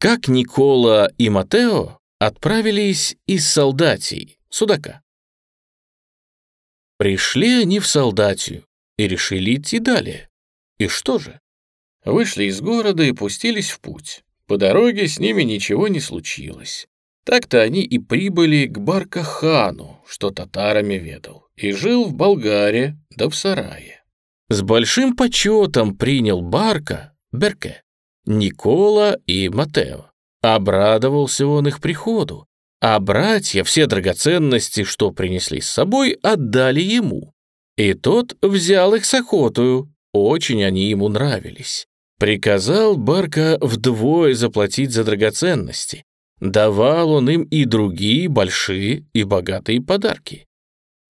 Как Никола и Матео отправились из Солдатии, Судака. Пришли они в Солдатию и решили идти далее. И что же? Вышли из города и пустились в путь. По дороге с ними ничего не случилось. Так-то они и прибыли к Баркахану, что татарами ведал, и жил в Болгаре да в сарае. С большим почетом принял Барка, Берке, Никола и Матео. Обрадовался он их приходу, а братья все драгоценности, что принесли с собой, отдали ему. И тот взял их с охотою, очень они ему нравились. Приказал Барка вдвое заплатить за драгоценности. Давал он им и другие большие и богатые подарки.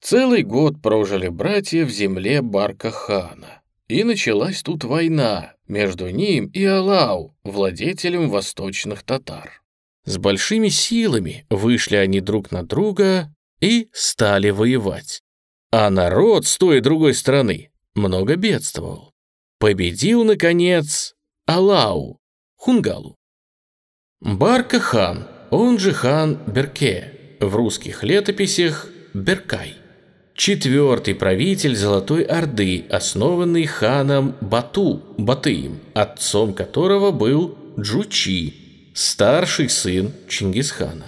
Целый год прожили братья в земле Барка хана. И началась тут война между ним и Алау, владетелем восточных татар. С большими силами вышли они друг на друга и стали воевать. А народ с той и другой стороны много бедствовал. Победил, наконец, Алау, Хунгалу. Барка хан, он же хан Берке, в русских летописях Беркай четвертый правитель Золотой Орды, основанный ханом Бату, Батыем, отцом которого был Джучи, старший сын Чингисхана.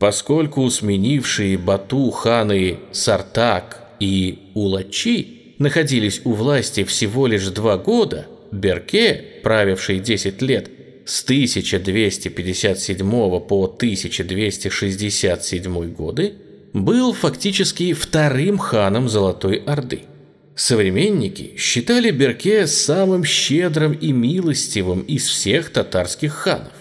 Поскольку сменившие Бату ханы Сартак и Улачи находились у власти всего лишь два года, Берке, правивший 10 лет, с 1257 по 1267 годы, был фактически вторым ханом Золотой Орды. Современники считали Берке самым щедрым и милостивым из всех татарских ханов.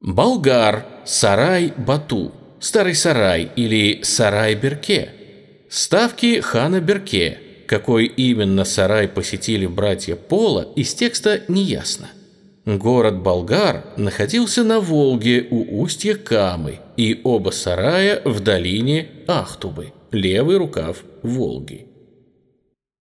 Болгар, Сарай Бату, Старый Сарай или Сарай Берке. Ставки хана Берке. Какой именно сарай посетили братья Пола, из текста не ясно. Город Болгар находился на Волге у устья Камы, и оба сарая в долине Ахтубы, левый рукав Волги.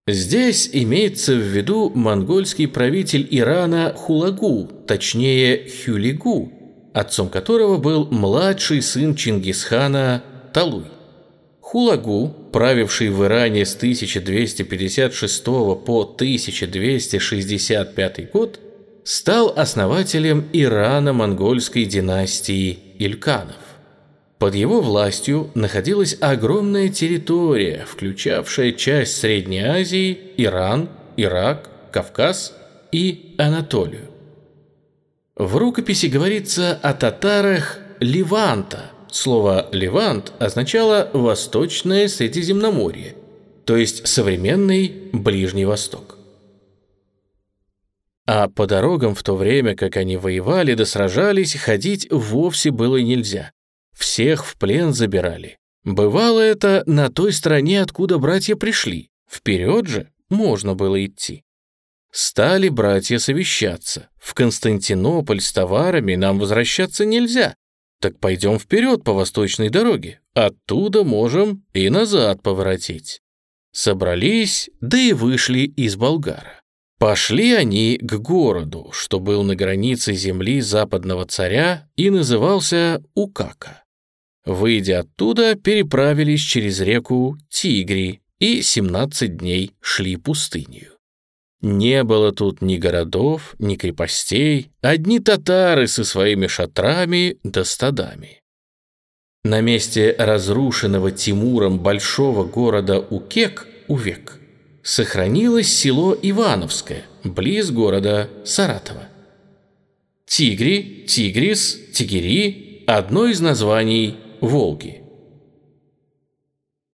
Здесь имеется в виду монгольский правитель Ирана Хулагу, точнее Хюлигу, отцом которого был младший сын Чингисхана Талуй. Хулагу, правивший в Иране с 1256 по 1265 год, стал основателем Ирано-монгольской династии Ильканов. Под его властью находилась огромная территория, включавшая часть Средней Азии, Иран, Ирак, Кавказ и Анатолию. В рукописи говорится о татарах Леванта. Слово «Левант» означало «Восточное Средиземноморье», то есть современный Ближний Восток. А по дорогам в то время, как они воевали да сражались, ходить вовсе было нельзя. Всех в плен забирали. Бывало это на той стороне, откуда братья пришли. Вперед же можно было идти. Стали братья совещаться. В Константинополь с товарами нам возвращаться нельзя. Так пойдем вперед по восточной дороге. Оттуда можем и назад поворотить. Собрались, да и вышли из Болгара. Пошли они к городу, что был на границе земли западного царя и назывался Укака. Выйдя оттуда, переправились через реку Тигри и 17 дней шли пустынью. Не было тут ни городов, ни крепостей, одни татары со своими шатрами да стадами. На месте разрушенного Тимуром большого города Укек, Увек, сохранилось село Ивановское, близ города Саратова. Тигри, Тигрис, Тигери – одно из названий Волги.